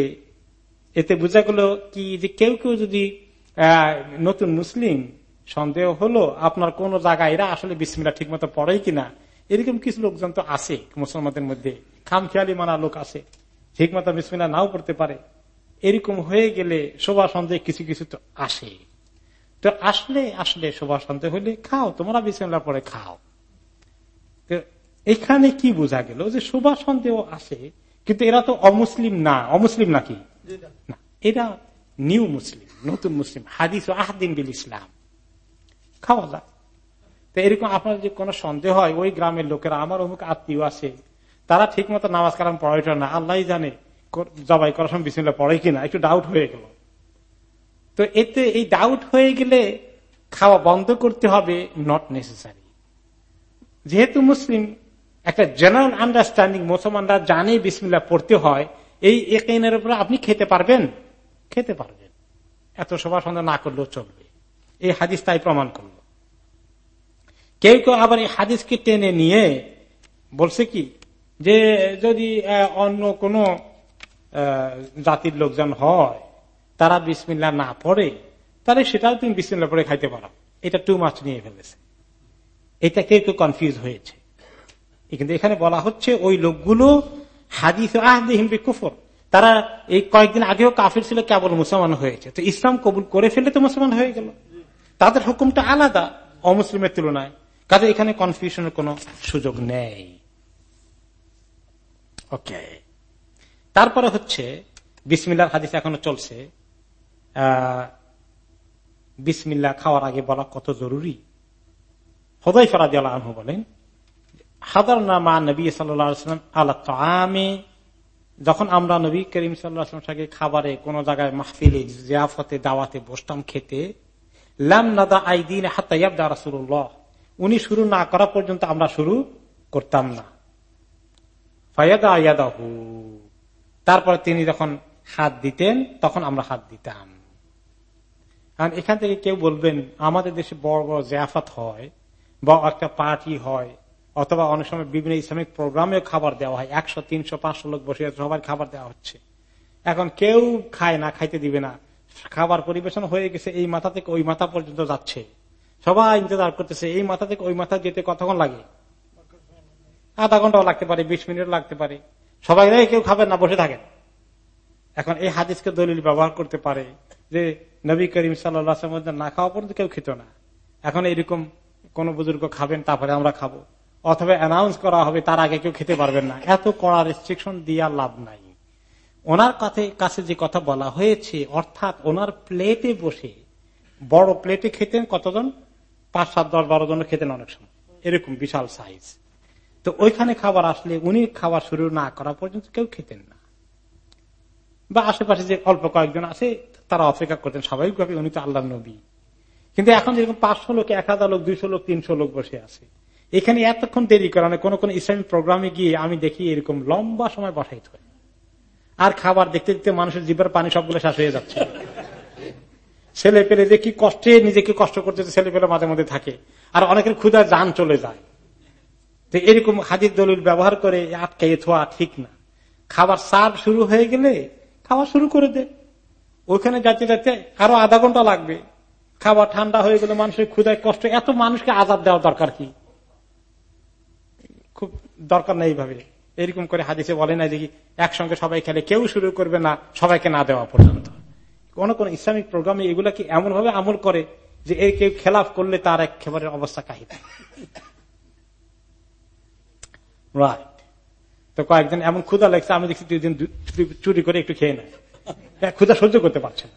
এতে বোঝা গেল কি যে কেউ কেউ যদি নতুন মুসলিম, সন্দেহ হলো আপনার কোন জায়গায় এরা আসলে বিসমিল্লা ঠিক মতো পড়ে কিনা, এরকম কিছু লোকজন তো আছে মুসলমানদের মধ্যে, খামখেয়ালি মানা লোক আছে ঠিক মতো বিসমিল্লা নাও পড়তে পারে। এরকম হয়ে গেলে শোভা সন্দেহ কিছু কিছু তো আসে। তো আসলে আসলে শোভা সন্দেহ হলে খাও, তোমরা বিসমিল্লা পরে খাও। তো এখানে কি বোঝা গেল যে শোভা সন্দেহ আসে কিন্তু এরা তো অমুসলিম না। অমুসলিম নাকি? না। এরা নিউ মুসলিম নতুন মুসলিম হাদিস ও আহদিন বিল ইসলাম। খাওয়া যায়। তো এরকম আপনার যে কোনো সন্দেহ হয় ওই গ্রামের লোকেরা আমার অমুক আত্মীয় আছে তারা ঠিক মতো নামাজ কালাম পড়াইটা না। আল্লাহ জানে জবাই করার সময় বিসমিল্লা পড়ে কিনা একটু ডাউট হয়ে গেল। তো এতে এই ডাউট হয়ে গেলে খাওয়া বন্ধ করতে হবে নট নেসেসারি যেহেতু মুসলিম একটা জেনারেল আন্ডারস্ট্যান্ডিং মুসলমানরা জানে বিসমিল্লা পড়তে হয়, এই একেনের উপরে আপনি খেতে পারবেন? খেতে পারবেন। এত সভা সন্ধ্যা না করলেও চলবে। এই হাদিস তাই প্রমাণ করল। কেউ কেউ আবার এই হাদিসকে টেনে নিয়ে বলছে কি, যে যদি অন্য কোন জাতির লোকজন হয়, তারা বিসমিল্লা না পড়ে, তাহলে সেটাও তুমি বিসমিল্লা পড়ে খাইতে পারো। এটা টু মাছ নিয়ে ফেলেছে। এটা কেউ কেউ কনফিউজ হয়েছে। কিন্তু এখানে বলা হচ্ছে ওই লোকগুলো হাদিস আহদিহিমবি কুফর তারা এই কয়েকদিন আগেও কাফির ছিল, কেবল মুসলমান হয়েছে। তো ইসলাম কবুল করে ফেলে তো মুসলমান হয়ে গেল। তাদের হুকুমটা আলাদা, অমুসলিমের তুলনায়। কাজে এখানে কনফিউশনের কোন সুযোগ নেই। ওকে তারপরে হচ্ছে, বিসমিল্লার হাদিস এখনও চলছে। বিসমিল্লা খাওয়ার আগে বলা কত জরুরি? হদাই ফরাদ আনহু বলেন হাদার নামা নবী সাল্লাম আল্লাহ আমে যখন আমরা নবী করিম সাল্লাহাম সাথে খাবারে কোন জায়গায় মাহফিলে, জিয়াফতে, দাওয়াতে বসতাম খেতে, লাম নাদা আইদিন হাত্তাইয়াবদা রাসুল্লাহ উনি শুরু না করা পর্যন্ত আমরা শুরু করতাম না। ফায়াদা তারপর তিনি যখন হাত দিতেন, তখন আমরা হাত দিতাম। কারণ এখান থেকে কেউ বলবেন, আমাদের দেশে বড় বড় জিয়াফত হয় বা একটা পার্টি হয় অথবা অনেক সময় বিভিন্ন ইসলামিক প্রোগ্রামে খাবার দেওয়া হয়। একশো, তিনশো, পাঁচশো লোক বসে সবার খাবার দেওয়া হচ্ছে। এখন কেউ খায় না, খাইতে দিবে না। খাবার পরিবেশন হয়ে গেছে, এই মাথা থেকে ওই মাথা পর্যন্ত যাচ্ছে। সবাই ইন্তজার করতেছে, এই মাথা থেকে ওই মাথা যেতে কতক্ষণ লাগে? আধা ঘন্টাও লাগতে পারে, বিশ মিনিট লাগতে পারে। সবাই কেউ খাবেন না, বসে থাকেন। এখন এই হাদিসকে দলিল ব্যবহার করতে পারে যে নবী করিম সাল্লাম না খাওয়া পর্যন্ত কেউ খেত না। এখন এরকম কোন বুজুর্গ খাবেন, তারপরে আমরা খাব। অথবা অ্যানাউন্স করা হবে, তার আগে কেউ খেতে পারবেন না। এত কড়া রেস্ট্রিকশন দিয়া লাভ নাই। ওনার কাছে যে কথা বলা হয়েছে, অর্থাৎ ওনার প্লেটে বসে বড় প্লেটে খেতেন কতজন? পাঁচ, সাত, দশ, বারো জন খেতেন অনেক সময়। এরকম বিশাল সাইজ তো ওইখানে খাবার আসলে উনি খাবার শুরু না করা পর্যন্ত কেউ খেতেন না। বা আশেপাশে যে অল্প কয়েকজন আছে, তারা অপেক্ষা করতেন স্বাভাবিকভাবে উনি তো আল্লাহ নবী। কিন্তু এখন যেরকম পাঁচশো লোক, এক হাজার লোক, দুইশো লোক, তিনশো লোক বসে আছে এখানে এতক্ষণ দেরি করা কোন কোন ইসলামিক প্রোগ্রামে গিয়ে আমি দেখি এরকম লম্বা সময় বসাই হয়। আর খাবার দেখতে দেখতে মানুষের জীবের পানি সবগুলো শেষ হয়ে যাচ্ছে। ছেলে পেলে যে কি কষ্টে নিজেকে কষ্ট করতেছে, ছেলে পেলে মাঝে মধ্যে থাকে। আর অনেকের ক্ষুদা যান চলে যায়। তো এরকম হাজির দলিল ব্যবহার করে আটকে থোয়া ঠিক না। খাবার সার শুরু হয়ে গেলে খাওয়া শুরু করে দে। ওইখানে যাতে যাতে আরও আধা ঘণ্টা লাগবে। খাবার ঠান্ডা হয়ে গেলে মানুষের ক্ষুদায় কষ্ট। এত মানুষকে আজাদ দেওয়ার দরকার কি? খুব দরকার নেই এইভাবে। এরকম করে হাদিসে বলে না যে একসঙ্গে সবাই খেলে কেউ শুরু করবে না, সবাইকে না দেওয়া পর্যন্ত। কোন কোন ইসলামিক প্রোগ্রামে এগুলা কি এমন ভাবে আমল করে যে এর কেউ খেলাফ করলে তার একেবারে অবস্থা কাহিত তো কয়েকজন এমন ক্ষুদা লাগছে, আমি দেখছি দুই চুরি করে একটু খেয়ে নেয়। ক্ষুদা সহ্য করতে পারছে না।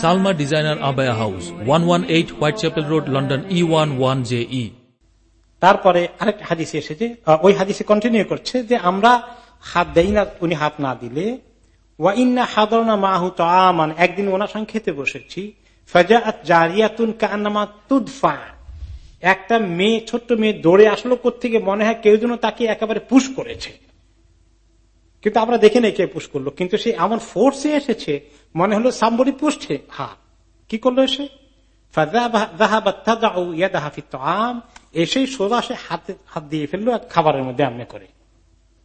Salma designer abaya house one one eight Whitechapel road, London E one one J E তারপরে আরেকটা হাদিসে এসেছে ওই হাদিসে কন্টিনিউ করছে যে আমরা হাত দেই না, উনি হাত না দিলে। একদিন ওনার সঙ্গে খেতে বসেছি। একটা মেয়ে, ছোট্ট মেয়ে দৌড়ে আসলো কোথেকে মনে হয় কেউ যেন তাকে একেবারে পুশ করেছে। কিন্তু আমরা দেখে নেই কে পুশ করল, কিন্তু সে এমন ফোর্সে এসেছে মনে হলো সাম্বরি পুষছে হাত কি করল এসে এসেই সোজা সে হাতে, হাত দিয়ে ফেলল খাবারের মধ্যে করে।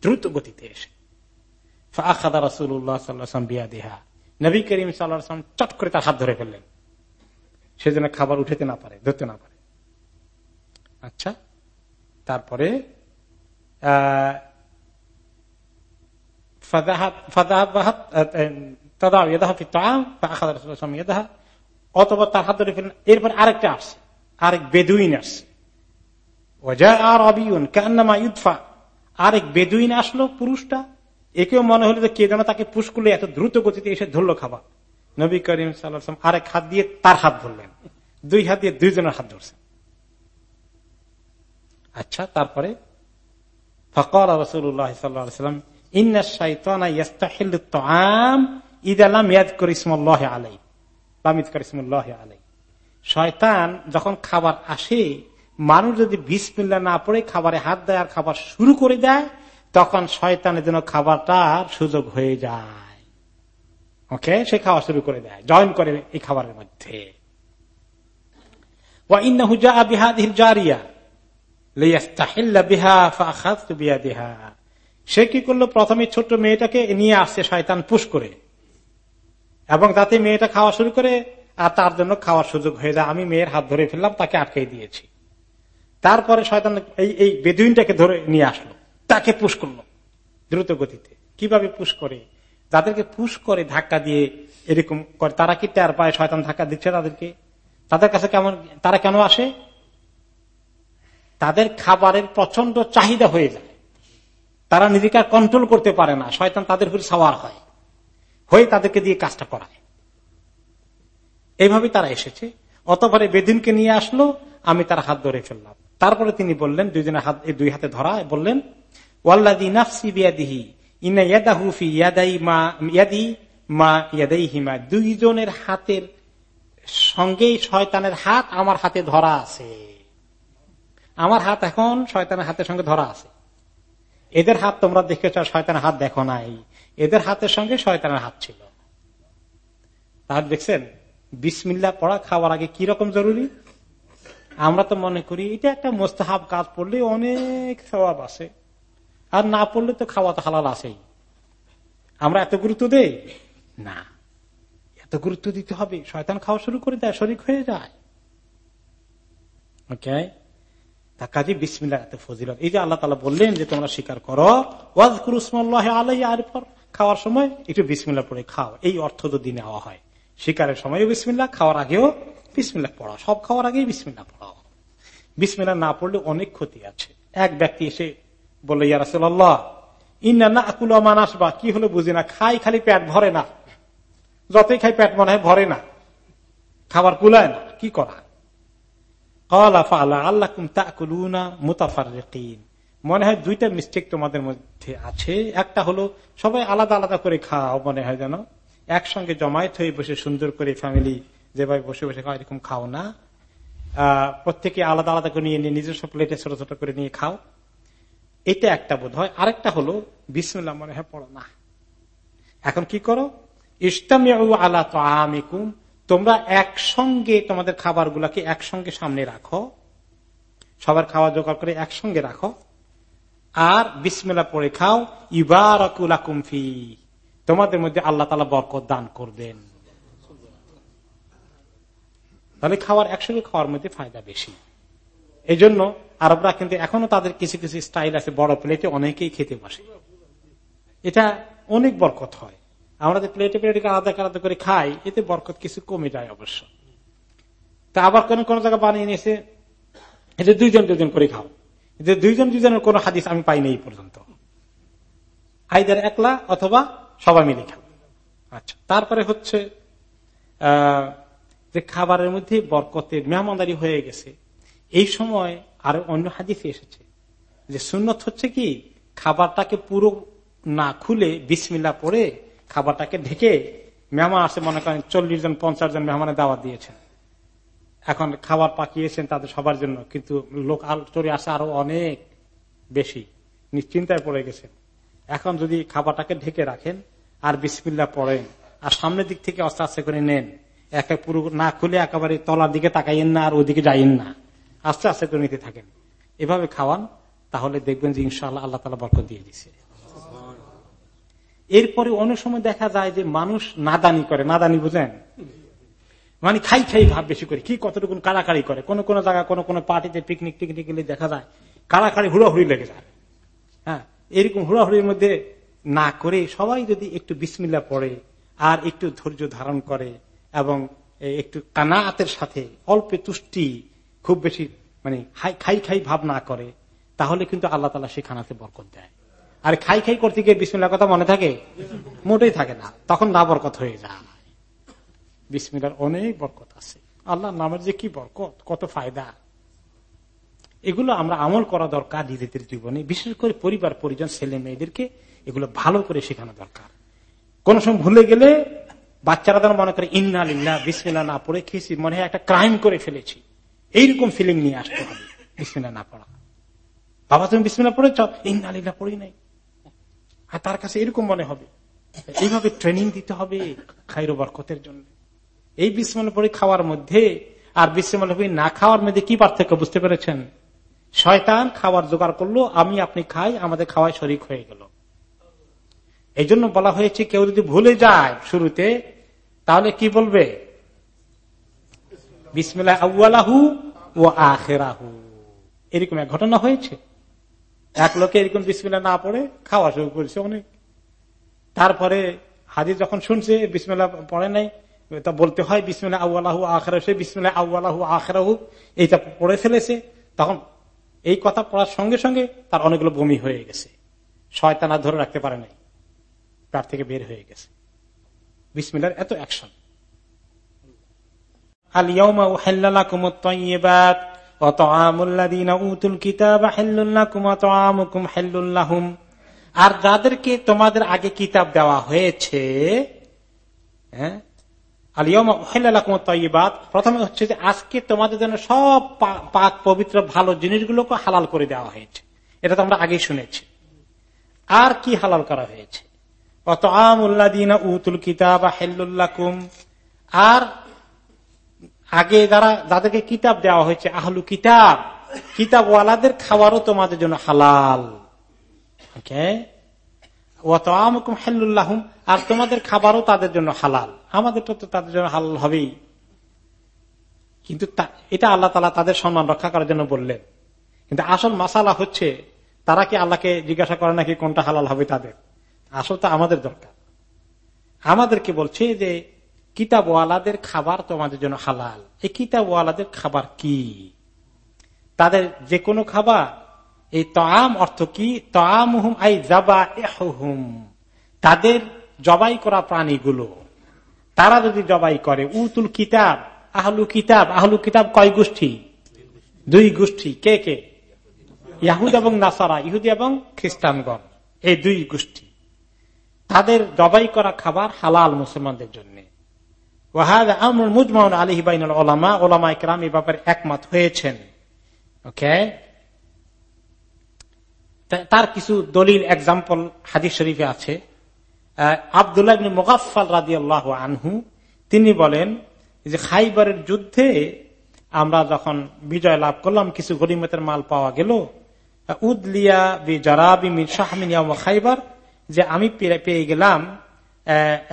দ্রুত গতিতে এসে। নবী করিম সাল্লাম চট করে তার হাত ধরে ফেললেন। সেজন্য খাবার উঠেতে না পারে, ধরতে না পারে। আচ্ছা তারপরে তার হাত তাকে পুশ করলে এত দ্রুত গতিতে এসে ধরলো খাবার। নবী করিম সাল্লাম আরেক হাত দিয়ে তার হাত ধরলেন। দুই হাত দিয়ে দুইজনের হাত ধরছেন আচ্ছা তারপরে ফকর রসুল্লাহ সাল্লাম ইন্না তাম ইদালাম ইয়াদ করিসমুল্লাহ আলাই লামিদ করিসমুল্লাহ আলাই শয়তান যখন খাবার আসে, মানুষ যদি বিসমিল্লা না পড়ে, খাবারে হাত দেয় আর খাবার শুরু করে দেয়, তখন শয়তানের জন্য খাবারটার সুযোগ হয়ে যায়। ওকে? সে খাওয়া শুরু করে দেয়, জয়েন করে এই খাবারের মধ্যে। সে কি করল? প্রথমে ছোট্ট মেয়েটাকে নিয়ে আসছে শয়তান পুশ করে। এবং তাতে মেয়েটা খাওয়া শুরু করে, আর তার জন্য খাওয়ার সুযোগ হয়ে যায়। আমি মেয়ের হাত ধরে ফেললাম, তাকে আটকে দিয়েছি। তারপরে শয়তান এই এই বেদুইনটাকে ধরে নিয়ে আসলো। তাকে পুশ করল দ্রুত গতিতে। কীভাবে পুশ করে? যাদেরকে পুশ করে ধাক্কা দিয়ে এরকম করে। তারা কি টের পায় শয়তান ধাক্কা দিচ্ছে তাদেরকে? তাদের কাছে কেমন, তারা কেন আসে? তাদের খাবারের প্রচণ্ড চাহিদা হয়ে যায়। তারা নিজেকে কন্ট্রোল করতে পারে না। শয়তান তাদের উপর সাওয়ার হয়। হয়ে তাদেরকে দিয়ে কাজটা করায় এইভাবে তারা এসেছে। অতপরে বেদিনকে নিয়ে আসলো, আমি তার হাত ধরে ফেললাম। তারপরে তিনি বললেন, দুইজনের হাত দুই হাতে ধরা, বললেন দুইজনের হাতের সঙ্গেই শয়তানের হাত আমার হাতে ধরা আছে। আমার হাত এখন শয়তানের হাতের সঙ্গে ধরা আছে। এদের হাত তোমরা দেখেছ শয়তানের হাত দেখো নাই। এদের হাতের সঙ্গে শয়তানের হাত ছিল। তাহলে দেখছেন বিসমিল্লা পড়া খাওয়ার আগে কি রকম জরুরি? আমরা তো মনে করি এটা একটা মোস্তাহাব কাজ পড়লে অনেক স্বভাব আছে। আর না পড়লে তো খাওয়া তো হালাল আসেই আমরা এত গুরুত্ব দেই? না। এত গুরুত্ব দিতে হবে। শয়তান খাওয়া শুরু করে দেয়, শরিক হয়ে যায়। ওকে? তা কাজে বিসমিল্লা এত ফজিলত। এই যে আল্লাহ তালা বললেন যে তোমরা স্বীকার করো আলাই আর খাওয়ার সময় একটু বিসমিল্লা পড়ে খাও। এই অর্থ যদি নেওয়া হয়। শিকারের সময় বিসমিল্লা খাওয়ার আগেও বিসমিল্লা পড়া সব খাওয়ার আগেই বিসমিল্লা পড়াও। বিসমিল্লা না পড়লে অনেক ক্ষতি আছে। এক ব্যক্তি এসে বলল ইয়ারাসুল্লাহ ইন্না না আকুল মান আসবা কি হলো বুঝি না। খাই খালি পেট ভরে না। যতই খাই পেট মনে হয় ভরে না। খাবার কুলায় না। কি করা? আল্লাহ মনে হয় দুইটা মিস্টেক তোমাদের মধ্যে আছে। একটা হলো, সবাই আলাদা আলাদা করে খাও মনে হয় যেন। একসঙ্গে জমায়েত হয়ে বসে সুন্দর করে ফ্যামিলি যেভাবে বসে বসে খাও, এরকম খাও না। প্রত্যেকে আলাদা আলাদা করে নিয়ে নিয়ে নিজস্ব প্লেটে ছোট ছোট করে নিয়ে খাও। এটা একটা বোধ হয়। আরেকটা হলো, বিসমুল্লাহ মনে হয় পড়ো না। এখন কি করো? ইস্তামিয়া আলা তো আমিকুম তোমরা একসঙ্গে তোমাদের খাবার গুলাকে একসঙ্গে সামনে রাখো। সবার খাওয়া জোগাড় করে একসঙ্গে রাখো। আর বিসমেলা পরে খাও ইবার তোমাদের মধ্যে আল্লাহ তালা বরকত দান করবেন। তাহলে খাওয়ার একসঙ্গে খাওয়ার মধ্যে ফায়দা বেশি। এই জন্য আরবরা কিন্তু এখনও তাদের কিছু কিছু স্টাইল আছে, বড় প্লেটে অনেকেই খেতে বসে। এটা অনেক বরকত হয়। আমরা যে প্লেটে প্লেটে আলাদা আলাদা করে খাই, এতে বরকত কিছু কমে যায় অবশ্য। তা আবার কোন কোন জায়গা বানিয়ে নিয়েছে এটা দুইজন দুজন করে খাও। যে দুইজন দুজনের কোন হাদিস আমি পাইনি এই পর্যন্ত। আইদার একলা অথবা সবাই মিলে খাও আচ্ছা তারপরে হচ্ছে যে খাবারের মধ্যে বরকতের মেহমানদারি হয়ে গেছে, এই সময় আরও অন্য হাদিসে এসেছে যে সুন্নত হচ্ছে কি, খাবারটাকে পুরো না খুলে বিসমিল্লা পরে খাবারটাকে ঢেকে মেহমান আসে, মনে করেন চল্লিশ জন, পঞ্চাশ জন মেহমানের দাওয়াত দিয়েছেন। এখন খাবার পাকিয়েছেন তাদের সবার জন্য, কিন্তু লোক চড়ে আসে আরও অনেক বেশি, নিশ্চিন্তায় পড়ে গেছেন। এখন যদি খাবারটাকে ঢেকে রাখেন আর বিসমিল্লা পড়েন, আর সামনের দিক থেকে আস্তে আস্তে করে নেন একে পুরো না খুলে একেবারে তলার দিকে তাকাইয়েন না আর ওদিকে যাইয়েন না, আস্তে আস্তে করে নিতে থাকেন। এভাবে খাওয়ান, তাহলে দেখবেন যে ইনশাল্লাহ আল্লাহ তালা বরকত দিয়ে দিছে এরপরে অনেক সময় দেখা যায় যে মানুষ নাদানি করে। নাদানি বুঝেন? মানে খাই খাই ভাব বেশি করে। কি কতটুকু কাড়াকাড়ি করে? কোন কোন জায়গায় কোন কোন পার্টিতে পিকনিক টিকনিক গেলে দেখা যায়, কাড়াকাড়ি হুড়াহুড়ি লেগে যায়। হ্যাঁ এরকম হুড়াহুড়ির মধ্যে না করে সবাই যদি একটু বিসমিল্লা পড়ে আর একটু ধৈর্য ধারণ করে এবং একটু কানাতের সাথে অল্পে তুষ্টি খুব বেশি মানে খাই খাই ভাব না করে, তাহলে কিন্তু আল্লাহ তালা সে খানাতে বরকত দেয়। আর খাই খাই করতে গিয়ে বিসমিল্লার কথা মনে থাকে? মোটেই থাকে না। তখন না বরকত হয়ে যায়। বিসমিল্লার অনেক বরকত আছে। আল্লাহ নামের যে কি বরকত, কত ফায়দা। এগুলো আমরা আমল করা দরকার নিজেদের জীবনে, বিশেষ করে পরিবার, পরিজন, ছেলে মেয়েদেরকে এগুলো ভালো করে শেখানো দরকার। কোন সময় ভুলে গেলে বাচ্চারা যেন মনে করে, ইন্না লিল্লা বিসমিল্লা না পড়ে খেয়েছি, মনে হয় একটা ক্রাইম করে ফেলেছি। এইরকম ফিলিং নিয়ে আসতে হবে বিসমিল্লা না পড়া। বাবা, তুমি বিসমিল্লা পড়েছ? ইন্না লিল্লা পড়ি নাই। আর তার কাছে এরকম মনে হবে। এইভাবে ট্রেনিং দিতে হবে খাইরো বরকতের জন্য। এই বিসমিল্লা খাওয়ার মধ্যে আর বিসমিল্লা না খাওয়ার মধ্যে কি পার্থক্য বুঝতে পেরেছেন? শয়তান খাওয়ার জোগাড় করল, আমি, আপনি খাই, আমাদের খাওয়ায় শরিক হয়ে গেল। এই জন্য বলা হয়েছে, কেউ যদি ভুলে যায় শুরুতে, তাহলে কি বলবে? ও এরকম এক ঘটনা হয়েছে। এক লোকে এরকম বিসমিল্লা না পড়ে, খাওয়া শুরু করেছে অনেক। তারপরে হাজির যখন শুনছে বিসমিল্লা পড়ে নাই তা বলতে হয় বিসমিল্লা আউ্লাহু আখরা সে বিসমিল্লা আউ্লাহু আখরাহু এইটা পড়ে ফেলেছে। তখন এই কথা পড়ার সঙ্গে সঙ্গে তার অনেকগুলো বমি হয়ে গেছে। শয়তানা ধরে রাখতে পারে নাই। তার থেকে বের হয়ে গেছে। বিসমিল্লার এত অ্যাকশন। আর যাদেরকে তোমাদের আগে কিতাব দেওয়া হয়েছে হ্যাঁ, প্রথমে হচ্ছে যে, আজকে তোমাদের জন্য সব পাক, পবিত্র, ভালো জিনিসগুলোকে হালাল করে দেওয়া হয়েছে। এটা তো আমরা আগেই শুনেছি। আর কি হালাল করা হয়েছে? অত আমুল্লাদিন উতুল কিতাব হেল্লুল্লাকুম আর আগে যারা, যাদেরকে কিতাব দেওয়া হয়েছে, আহলু কিতাব কিতাব ওয়ালাদের খাওয়ারও তোমাদের জন্য হালাল। হেল্লুল্লাহম আর তোমাদের খাবারও তাদের জন্য হালাল। আমাদের তো তাদের জন্য হালাল হবেই। কিন্তু এটা আল্লাহ তালা তাদের সম্মান রক্ষা করার জন্য বললেন। কিন্তু আসল মাসালা হচ্ছে, তারা কি আল্লাহকে জিজ্ঞাসা করে নাকি কোনটা হালাল হবে তাদের? আসল তো আমাদের দরকার। আমাদেরকে বলছে যে, কিতাবওয়ালাদের খাবার তোমাদের জন্য হালাল। এই কিতাবওয়ালাদের খাবার কি? তাদের যে কোনো খাবার, এই তাম অর্থ কি? তামহুম আই জাবা তাদের জবাই করা প্রাণীগুলো। তারা যদি জবাই করে, উতুল কিতাব, আহলু কিতাব আহলু কিতাব কয় গোষ্ঠী? দুই গোষ্ঠী। কে কে? ইয়াহুদ এবং নাসারা, ইহুদি এবং খ্রিস্টানগণ। এই দুই গোষ্ঠী। তাদের জবাই করা খাবার হালাল মুসলমানদের জন্য। একমত হয়েছেন। ওকে? তার কিছু দলিল এক্সাম্পল হাদিস শরীফে আছে। আবদুল্লাহ মুগাফাল রাজি আল্লাহ আনহু, তিনি বলেন যে খাইবারের যুদ্ধে আমরা যখন বিজয় লাভ করলাম, কিছু গরিমতের মাল পাওয়া গেল। উদলিয়া বি জারাবি মির খাইবার, যে আমি পেয়ে গেলাম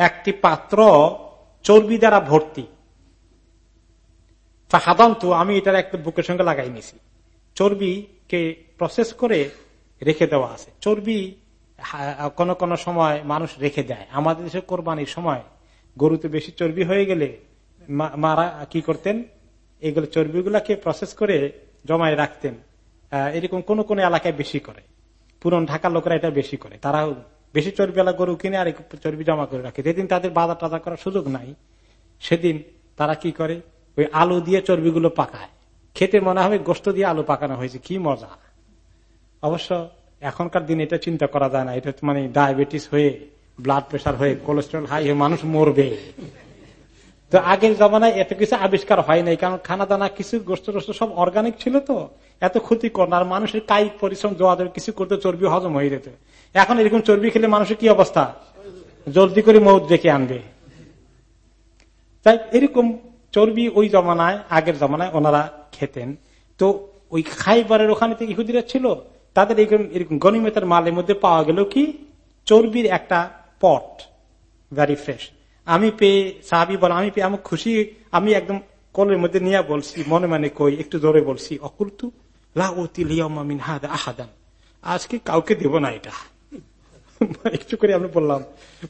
একটি পাত্র চর্বি দ্বারা ভর্তি। সাধারণত আমি এটার একটা বুকের সঙ্গে লাগাই নিছি। চর্বিকে প্রসেস করে রেখে দেওয়া আছে। চর্বি কোন কোন সময় মানুষ রেখে দেয়। আমাদের দেশে কোরবানির সময় গরুতে বেশি চর্বি হয়ে গেলে মারা কি করতেন? এগুলো চর্বিগুলাকে প্রসেস করে জমায় রাখতেন। এরকম কোন কোন এলাকায় বেশি করে। পুরন ঢাকার লোকেরা এটা বেশি করে। তারা বেশি চর্বিওয়ালা গরু কিনে আর চর্বি জমা করে রাখে। যেদিন তাদের বাজার টাজা করার সুযোগ নাই, সেদিন তারা কি করে? ওই আলু দিয়ে চর্বিগুলো পাকায়। খেতে মনে হবে গোস্ত দিয়ে আলু পাকানো হয়েছে। কি মজা। অবশ্য এখনকার দিন এটা চিন্তা করা যায় না। এটা মানে ডায়াবেটিস হয়ে ব্লাড প্রেশার হয়ে কোলেস্ট্রল হাই হয়ে মানুষ মরবে। তো আগের জমানায় এত কিছু আবিষ্কার হয় নাই, কারণ খানা দানা কিছু গোস্ত টোস্ত সব অর্গানিক ছিল তো। এত ক্ষতি কর আর মানুষের কায়িক পরিশ্রম জোয়া কিছু করতে চর্বি হজম হয়ে যেত। এখন এরকম চর্বি খেলে মানুষের কি অবস্থা? জলদি করে মৌত ডেকে আনবে। তাই এরকম চর্বি ওই জমানায়, আগের জমানায় ওনারা খেতেন। তো ওই খাইবারের ওখানে ইহুদিরা ছিল তাদের এরকম গণিমতের মালের মধ্যে পাওয়া গেল কি? চর্বির একটা পট ভেরি ফ্রেশ আমি পেয়ে, সাহাবি বল, আমি পেয়ে, আমি খুশি, আমি একদম কলের মধ্যে নিয়ে বলছি, মনে মনে কই, একটু জোরে বলছি, অকুলতু আহাদান। আজকে কাউকে দেব না এটা। একটু করে আমি বললাম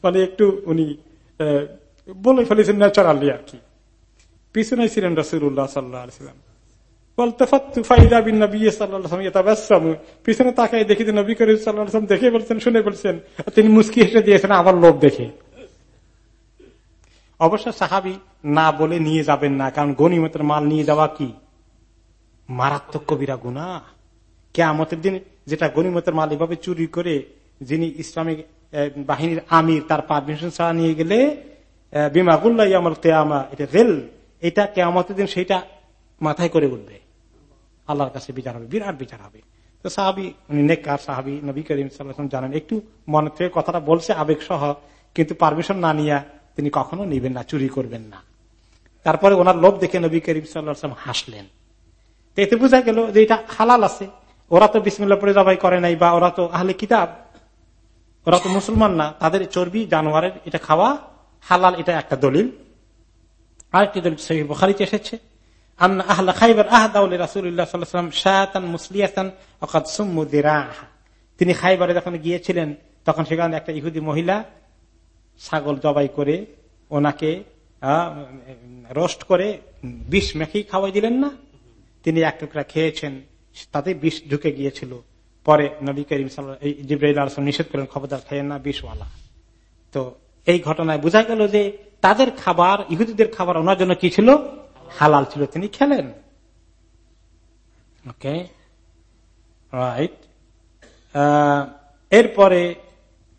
মানে একটু উনি বলে ফেলেছেন ন্যাচারালি আর কি। পিছনে ছিলেন রসুল্লাহ সাল্লাম পিছনে দেখি নবী করিম সাল্লাম দেখে বলছেন, শুনে বলছেন তিনি হেসে দিয়েছেন লোভ দেখে। অবশ্য সাহাবি না বলে নিয়ে যাবেন না, কারণ গনিমতের মাল নিয়ে যাওয়া কি? মারাত্মক কবিরা গুণা কেয়ামতের দিন যেটা গনিমতের মাল এভাবে চুরি করে যিনি ইসলামিক বাহিনীর আমির, তার পারমিশন ছাড়া নিয়ে গেলে বিমাগুল্লাহ কেয়ামা, এটা রেল, এটা কেয়ামতের দিন সেইটা মাথায় করে উঠবে। আল্লাহর কাছে বিচার হবে, বিরাট বিচার হবে। তো সাহাবি নেকার সাহাবি, নবী করিম সাল্লাম জানেন, একটু মনে থেকে কথাটা বলছে আবেগ সহ কিন্তু পারমিশন না নিয়ে তিনি কখনো নিবেন না, চুরি করবেন না। তারপরে ওনার লোভ দেখে নবী করিম সাল্লাম হাসলেন। এতে বোঝা গেল যে এটা হালাল আছে। ওরা তো বিসমিল্লা পরে জবাই করে নাই, বা ওরা তো আহলে কিতাব, ওরা তো মুসলমান না, তাদের চর্বি জানোয়ারের এটা খাওয়া হালাল, এটা একটা দলিল। আরেকটি দলিল সহি বখারিতে এসেছে। তিনি খাইবারে যখন গিয়েছিলেন, তখন সেখানে একটা ইহুদি মহিলা ছাগল জবাই করে ওনাকে রোস্ট করে বিষ মেখেই খাওয়াই দিলেন না? তিনি এক টুকরা খেয়েছেন, তাতে বিষ ঢুকে গিয়েছিল। পরে নবী করিম আলসালাম নিষেধ করেন খবরদার খাইয়েন না, বিষওয়ালা। তো এই ঘটনায় বোঝা গেল যে তাদের খাবার, ইহুদিদের খাবার ওনার জন্য কি ছিল? হালাল ছিল, তিনি খেলেন। ওকে রাইট এরপরে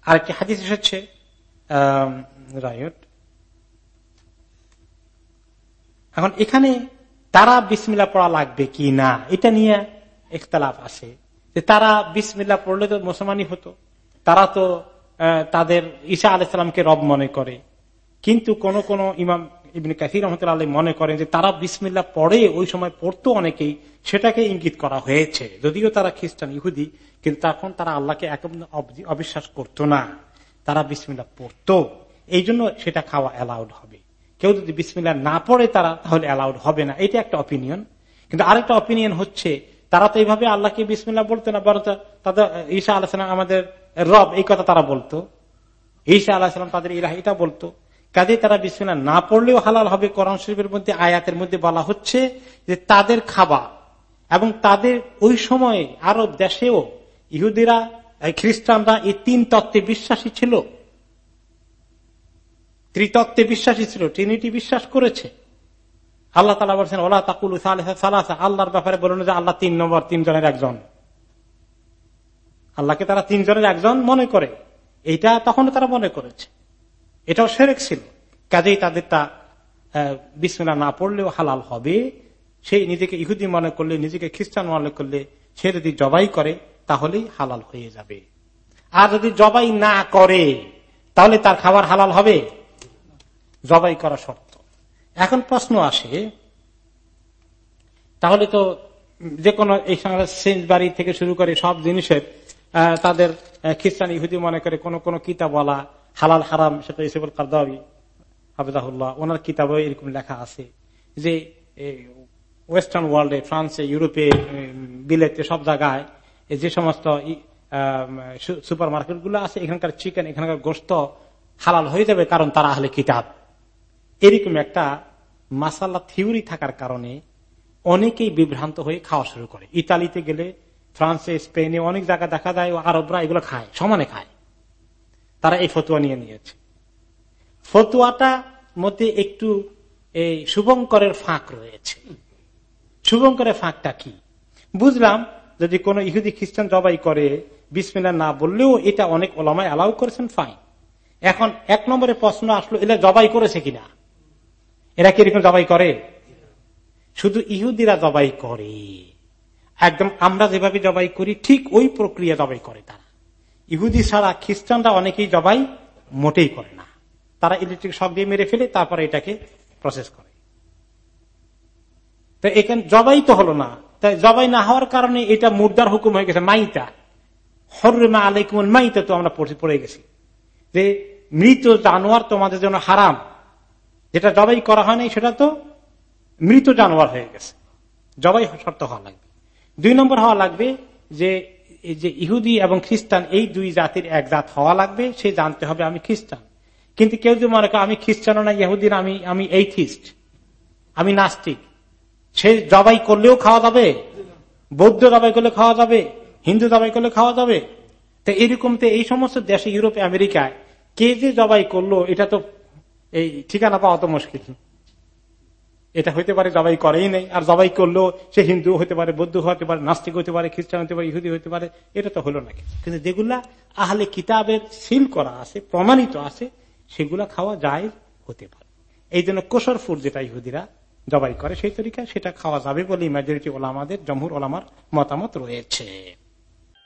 আরেকটি হাদিস এসেছে। এখন এখানে তারা বিসমিল্লা পড়া লাগবে কি না, এটা নিয়ে একতলাফ আছে। যে তারা বিসমিল্লা পড়লে তো মুসলমানই হতো। তারা তো তাদের ঈশা আলাইসালামকে রব মনে করে। কিন্তু কোন কোন ইমাম ইবিন কাসির রহমতুল্লাহ মনে করেন যে তারা বিসমিল্লা পড়ে ওই সময় পড়তো অনেকেই, সেটাকে ইঙ্গিত করা হয়েছে। যদিও তারা খ্রিস্টান, ইহুদি, কিন্তু তখন তারা আল্লাহকে একদম অবিশ্বাস করতো না। তারা বিসমিল্লা পড়তো। এই জন্য সেটা খাওয়া অ্যালাউড হবে। কেউ যদি বিসমিল্লা না পড়ে তারা, তাহলে অ্যালাউড হবে না। এটা একটা অপিনিয়ন কিন্তু আরেকটা অপিনিয়ন হচ্ছে, তারা তো এইভাবে আল্লাহকে বিসমিল্লা বলতো না বরং তাদের ঈশা আলাহাম আমাদের রব, এই কথা তারা বলতো। ঈশা আলাহাম তাদের ইরাহ এটা বলতো। কাজে তারা বিসমিল্লা না পড়লেও হালাল হবে। করণ শরীফের মধ্যে, আয়াতের মধ্যে বলা হচ্ছে যে তাদের খাবার এবং তাদের ওই সময়ে আরব দেশেও ইহুদিরা খ্রিস্টানরা এই তিন তত্ত্বে বিশ্বাসী ছিল। ত্রিতত্ত্বে বিশ্বাসী ছিল, ট্রিনিটি বিশ্বাস করেছে। আল্লাহ তালা বলছেন, ওলা তাকুল সালাসা আল্লাহর ব্যাপারে বলুন যে আল্লাহ তিন নম্বর তিনজনের একজন। আল্লাহকে তারা তিনজনের একজন মনে করে। এইটা তখন তারা মনে করেছে। এটাও সেরেক ছিল। কাজেই তাদেরটা বিসমিল্লা না পড়লেও হালাল হবে। সেই নিজেকে ইহুদি মনে করলে, নিজেকে খ্রিস্টান মনে করলে সে যদি জবাই করে, তাহলেই হালাল হয়ে যাবে। আর যদি জবাই না করে, তাহলে তার খাবার হালাল হবে? জবাই করা শর্ত। এখন প্রশ্ন আসে, তাহলে তো যে কোনো এই সেন্স বাড়ি থেকে শুরু করে সব জিনিসের তাদের খ্রিস্টান ইহুদি মনে করে কোন কোন কিতাব বলা হালাল হারাম সেটা ইসেবুল কারদাবি, হাফিজাহুল্লাহ। ওনার কিতাবে এরকম লেখা আছে যে ওয়েস্টার্ন ওয়ার্ল্ডে ফ্রান্সে ইউরোপে বিলেতে সব জায়গায় যে সমস্ত সুপার মার্কেটগুলো আছে, এখানকার চিকেন এখানকার গোস্ত হালাল হয়ে যাবে কারণ তারা আহলে কিতাব। এরকম একটা মাসাল্লা থিওরি থাকার কারণে অনেকেই বিভ্রান্ত হয়ে খাওয়া শুরু করে। ইতালিতে গেলে ফ্রান্সে স্পেনে অনেক জায়গা দেখা যায় আরবরা এগুলো খায়, সমানে খায়। তারা এই ফতুয়া নিয়ে নিয়েছে। ফতুয়াটা মধ্যে একটু এই শুভঙ্করের ফাঁক রয়েছে। শুভঙ্করের ফাঁকটা কি? বুঝলাম, যদি কোন ইহুদি খ্রিস্টান জবাই করে বিসমিল্লা না বললেও এটা অনেক ওলামায় অ্যালাউ করেছেন, ফাইন। এখন এক নম্বরে প্রশ্ন আসলো, এরা জবাই করেছে কিনা? এরা কি এরকম জবাই করে? শুধু ইহুদিরা জবাই করে। একদম আমরা যেভাবে জবাই করি, ঠিক ওই প্রক্রিয়া জবাই করে তারা। ইহুদি ছাড়া খ্রিস্টানরা অনেকেই জবাই মোটেই করে না। তারা ইলেকট্রিক শক দিয়ে মেরে ফেলে, তারপরে এটাকে প্রসেস করে। তো এখানে জবাই তো হলো না। তাই জবাই না হওয়ার কারণে এটা মুর্দার হুকুম হয়ে গেছে, মাইতা। হরমা আলাইকুম মাইতা তো আমরা পড়ে গেছি। যে মৃত জানোয়ার তোমাদের জন্য হারাম। যেটা জবাই করা হয় নাই, সেটা তো মৃত জানোয়ার হয়ে গেছে। জবাই শর্ত হওয়া লাগবে। দুই নম্বর হওয়া লাগবে যে যে ইহুদি এবং খ্রিস্টান, এই দুই জাতির এক জাত হওয়া লাগবে, সে জানতে হবে আমি খ্রিস্টান। কিন্তু কেউ যদি মনে করে আমি খ্রিস্টানও না, ইহুদিন, আমি আমি এইথিস্ট আমি নাস্তিক, সে জবাই করলেও খাওয়া যাবে, বৌদ্ধ জবাই করলে খাওয়া যাবে, হিন্দু জবাই করলে খাওয়া যাবে। তো এরকম তো এই সমস্ত দেশে ইউরোপে, আমেরিকায় কে যে জবাই করল, এটা তো এই ঠিকানা পাওয়া তো মুশকিল। এটা হইতে পারে জবাই করেই নেই, আর জবাই করলেও সে হিন্দু হতে পারে বৌদ্ধ হতে পারে, নাস্তিক হতে পারে, খ্রিস্টান হতে পারে, ইহুদি হতে পারে, এটা তো হলো নাকি কিন্তু যেগুলা আহলে কিতাবের সিল করা আছে, প্রমাণিত আছে, সেগুলা খাওয়া যায় হতে পারে। এই জন্য কোশর ফুড যেটা ইহুদিরা জবাই করে, সেই তরিকা সেটা খাওয়া যাবে বলে মেজরিটি ওলামাদের, জমহুর ওলামার মতামত রয়েছে।